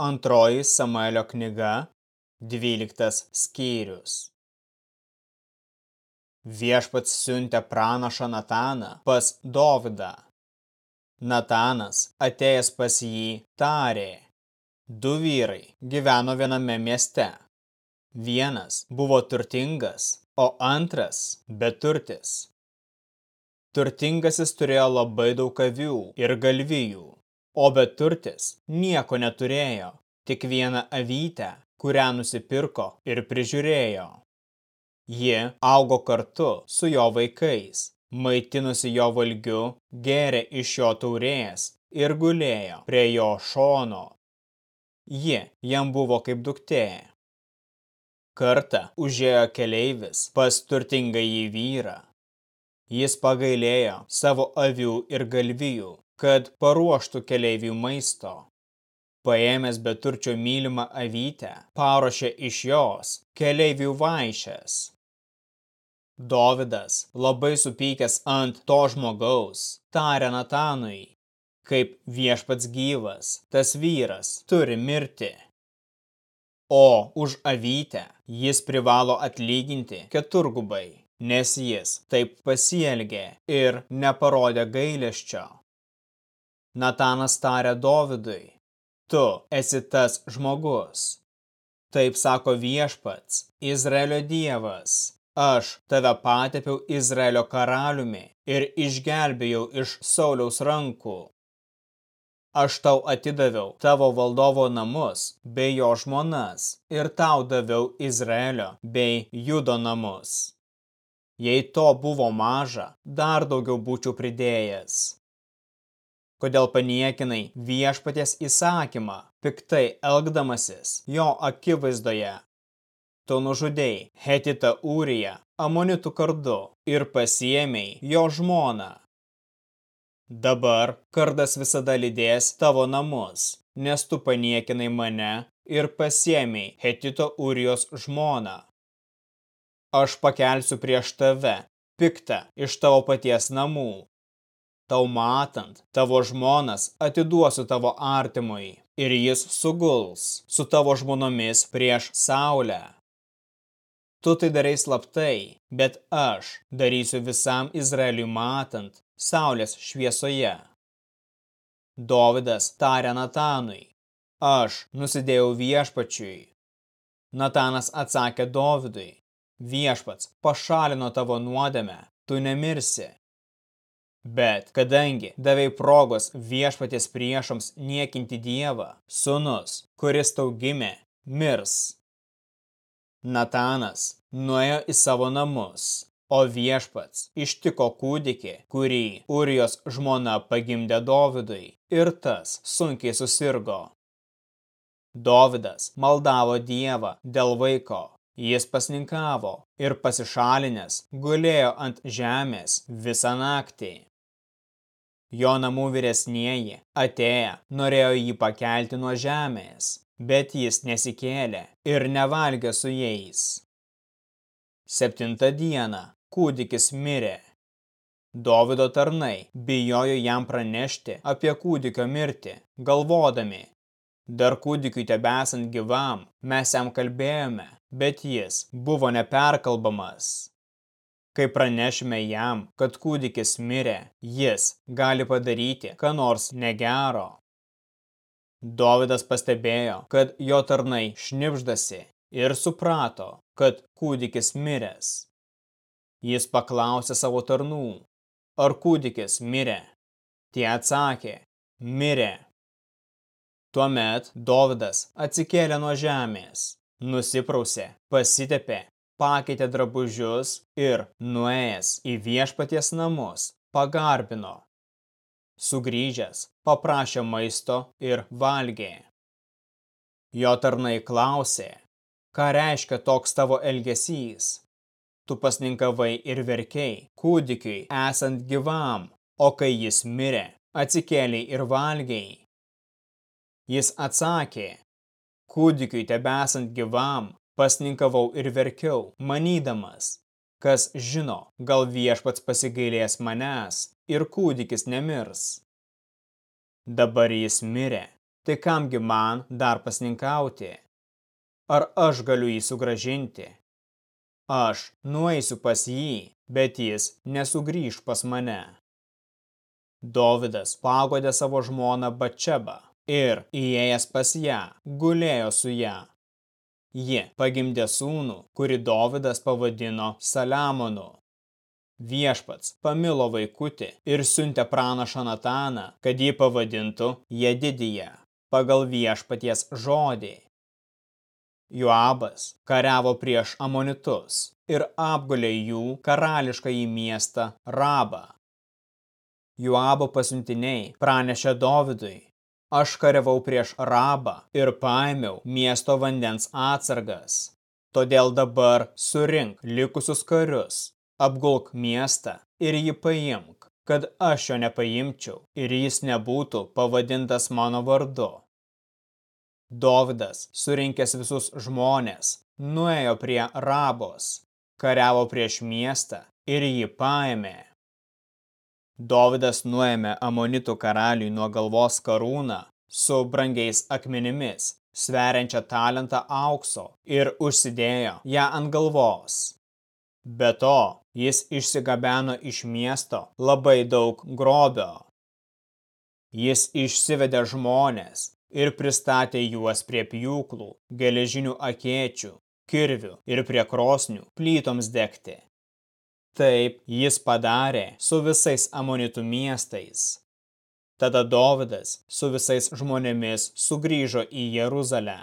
Antroji Samuelio knyga, 12 skyrius. Viešpats siuntė pranašą Nataną pas Dovydą. Natanas, atėjęs pas jį, tarė. Du vyrai gyveno viename mieste. Vienas buvo turtingas, o antras beturtis. Turtingasis turėjo labai daug avių ir galvijų o beturtis nieko neturėjo, tik vieną avytę, kurią nusipirko ir prižiūrėjo. Ji augo kartu su jo vaikais, maitinusi jo valgiu, gėrė iš jo taurės ir gulėjo prie jo šono. Ji jam buvo kaip duktė. Kartą užėjo keleivis pas turtingą jį vyrą. Jis pagailėjo savo avių ir galvijų kad paruoštų keleivių maisto. Paėmęs beturčio mylimą avytę, paruošė iš jos keleivių vaišės. Dovidas, labai supykęs ant to žmogaus, tarė Natanui, kaip viešpats gyvas, tas vyras turi mirti. O už avytę jis privalo atlyginti keturgubai, nes jis taip pasielgė ir neparodė gailesčio. Natanas tarė Dovidui, tu esi tas žmogus. Taip sako viešpats, Izraelio dievas, aš tave patepiau Izraelio karaliumi ir išgelbėjau iš Sauliaus rankų. Aš tau atidaviau tavo valdovo namus bei jo žmonas ir tau daviau Izraelio bei Judo namus. Jei to buvo maža, dar daugiau būčiau pridėjęs kodėl paniekinai viešpaties įsakymą, piktai elgdamasis jo akivaizdoje. Tu nužudėjai Hetitą Ūriją amonitų kardu ir pasiėmei jo žmoną. Dabar kardas visada lydės tavo namus, nes tu paniekinai mane ir pasiėmei Hetito Ūrijos žmoną. Aš pakelsiu prieš tave, piktą iš tavo paties namų, Tau matant, tavo žmonas atiduosiu tavo artimui ir jis suguls su tavo žmonomis prieš saulę. Tu tai darai slaptai, bet aš darysiu visam Izraeliui matant saulės šviesoje. Dovidas tarė Natanui, aš nusidėjau viešpačiui. Natanas atsakė Dovidui, viešpats pašalino tavo nuodėmę, tu nemirsi. Bet kadangi davai progos viešpatės priešams niekinti Dievą, sunus, kuris tau gimė, mirs. Natanas nuėjo į savo namus, o viešpats ištiko kūdikį, kurį Urijos žmona pagimdė Dovidui, ir tas sunkiai susirgo. Dovidas maldavo Dievą dėl vaiko, jis pasninkavo ir pasišalinęs gulėjo ant žemės visą naktį. Jo namų vyresnieji, atėję, norėjo jį pakelti nuo žemės, bet jis nesikėlė ir nevalgė su jais. Septintą dieną kūdikis mirė. Dovido tarnai bijojo jam pranešti apie kūdikio mirtį, galvodami, dar kūdikiui tebesant gyvam, mes jam kalbėjome, bet jis buvo neperkalbamas. Kai pranešime jam, kad kūdikis mirė, jis gali padaryti, ką nors negero. Dovydas pastebėjo, kad jo tarnai šnipždasi ir suprato, kad kūdikis miręs. Jis paklausė savo tarnų, ar kūdikis mirė. Tie atsakė, mirė. Tuomet Dovydas atsikėlė nuo žemės, nusiprausė, pasitepė pakeitė drabužius ir, nuėjęs į viešpaties namus, pagarbino. Sugrįžęs, paprašė maisto ir valgė. Jo tarnai klausė, ką reiškia toks tavo elgesys. Tu pasninkavai ir verkiai kūdikiui esant gyvam, o kai jis mirė, atsikėliai ir valgiai. Jis atsakė, kūdikiui tebesant gyvam, pasninkavau ir verkiau, manydamas, kas žino, gal viešpats pasigailės manęs ir kūdikis nemirs. Dabar jis mirė, tai kamgi man dar pasninkauti? Ar aš galiu jį sugražinti? Aš nueisiu pas jį, bet jis nesugrįž pas mane. Dovidas pagodė savo žmoną Bačebą ir, įėjęs pas ją, gulėjo su ją. Ji pagimdė sūnų, kurį Dovidas pavadino Saliamonu. Viešpats pamilo vaikutį ir siuntė pranašą Nataną, kad jį pavadintų Jedidiją, pagal viešpaties žodį. Joabas kariavo prieš amonitus ir apgulė jų karališką į miestą Rabą. Joabo pasiuntiniai pranešė Dovidui, aš kariavau prieš Rabą ir paėmiau miesto vandens atsargas. Todėl dabar surink likusius karius apgulk miestą ir jį paimk, kad aš jo nepaimčiau ir jis nebūtų pavadintas mano vardu. Dovidas, surinkęs visus žmonės, nuėjo prie Rabos, kariavo prieš miestą ir jį paėmė. Dovidas nuėmė amonitų karaliui nuo galvos karūną su brangiais akmenimis, sveriančią talentą aukso ir užsidėjo ją ant galvos. Be to, jis išsigabeno iš miesto labai daug grobio. Jis išsivedė žmonės ir pristatė juos prie pjūklų, geležinių akėčių, kirvių ir prie krosnių plytoms degti. Taip jis padarė su visais amonitų miestais. Tada Dovidas su visais žmonėmis sugrįžo į Jeruzalę.